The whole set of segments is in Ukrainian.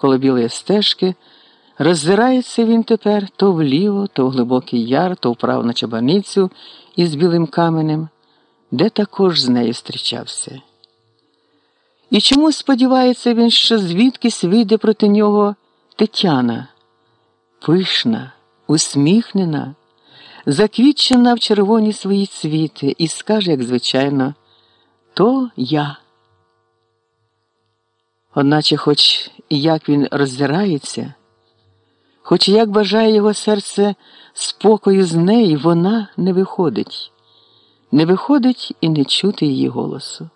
коло білої стежки, роззирається він тепер то вліво, то в глибокий яр, то вправо на чабаницю із білим каменем, де також з нею зустрічався. І чому сподівається він, що звідкись вийде проти нього Тетяна, пишна, усміхнена, заквітчена в червоні свої цвіти, і скаже, як звичайно, то я. Одначе, хоч як він роздирається, хоч як бажає його серце спокою з неї, вона не виходить, не виходить і не чути її голосу.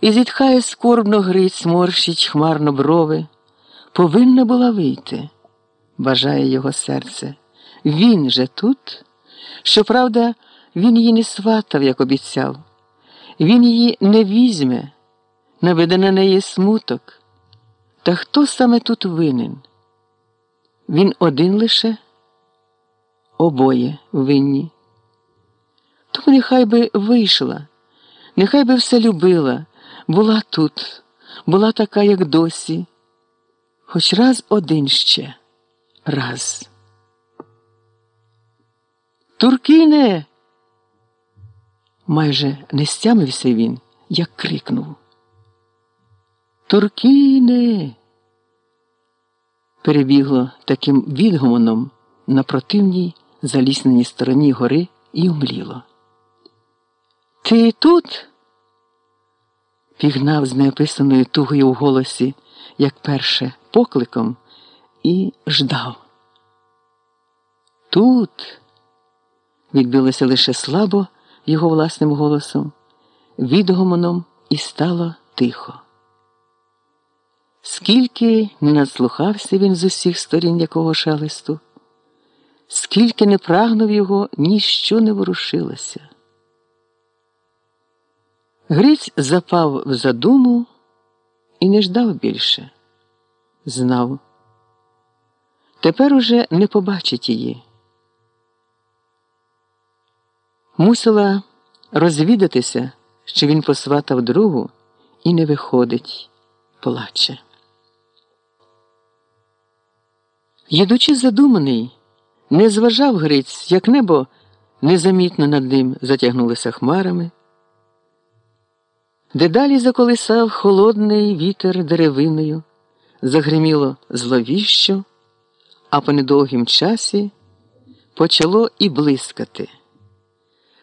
І зітхає скорбно Гриць, морщить хмарно брови. Повинна була вийти, бажає його серце. Він же тут. Щоправда, він її не сватав, як обіцяв. Він її не візьме, наведе на неї смуток. Та хто саме тут винен? Він один лише, обоє винні. Тому нехай би вийшла, нехай би все любила була тут, була така, як досі, хоч раз один ще, раз. Туркіне. Майже не стямився він, як крикнув. Туркіне. Перебігло таким відгомоном на противній залісненій стороні гори і умліло. Ти тут? пігнав з неописаною тугою в голосі, як перше, покликом, і ждав. Тут відбилося лише слабо його власним голосом, відгомоном і стало тихо. Скільки не надслухався він з усіх сторін якого шелесту, скільки не прагнув його, ніщо не ворушилося. Гриць запав в задуму і не ждав більше. Знав. Тепер уже не побачить її. Мусила розвідатися, що він посватав другу і не виходить, плаче. Їдучи задуманий, не зважав Гриць, як небо незамітно над ним затягнулося хмарами. Дедалі заколисав холодний вітер деревиною, загриміло зловіщо, а по недовгім часі почало і блискати.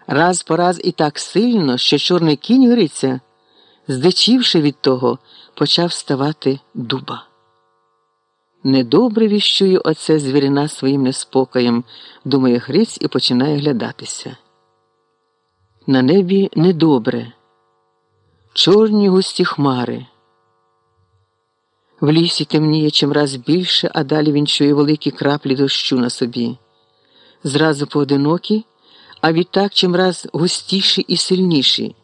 Раз по раз і так сильно, що чорний кінь Гриця, здичівши від того, почав ставати дуба. Недобре віщую оце звірина своїм неспокоєм, думає Гриць і починає глядатися. На небі недобре чорні густі хмари. В лісі темніє чимраз більше, а далі він чує великі краплі дощу на собі. Зразу поодинокі, а відтак чимраз густіші і сильніші.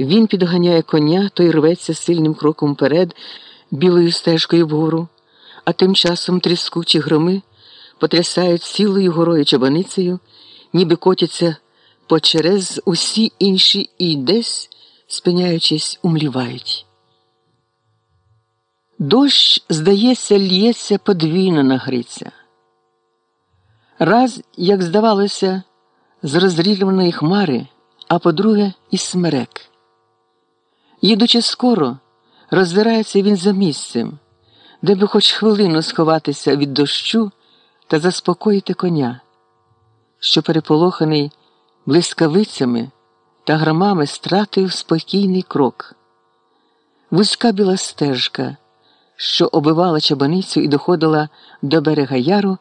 Він підганяє коня, той рветься сильним кроком вперед, білою стежкою вгору, а тим часом тріскучі громи потрясають цілою горою чабаницею, ніби котяться почерез усі інші і десь спиняючись, умлівають. Дощ, здається, лється подвійно на Гриця. Раз, як здавалося, з розрілюваної хмари, а по-друге, із смерек. Їдучи скоро, роздирається він за місцем, де би хоч хвилину сховатися від дощу та заспокоїти коня, що переполоханий блискавицями та громами стратив спокійний крок. Вузька біла стежка, що обивала чабаницю і доходила до берега яру,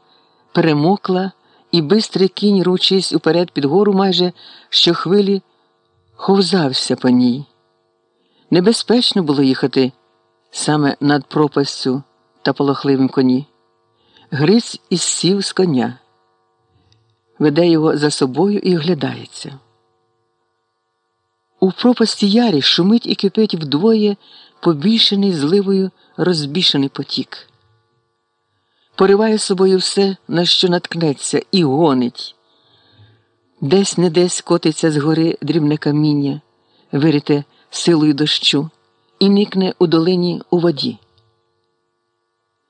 перемокла, і бистрий кінь, ручись уперед під гору майже щохвилі, ховзався по ній. Небезпечно було їхати саме над пропастю та полохливим коні. Гриць із сів з коня, веде його за собою і оглядається. У пропасті ярі шумить і кипить вдвоє побільшений зливою розбішений потік. Пориває собою все, на що наткнеться, і гонить. Десь не десь котиться з гори дрібне каміння, вирите силою дощу, і никне у долині у воді.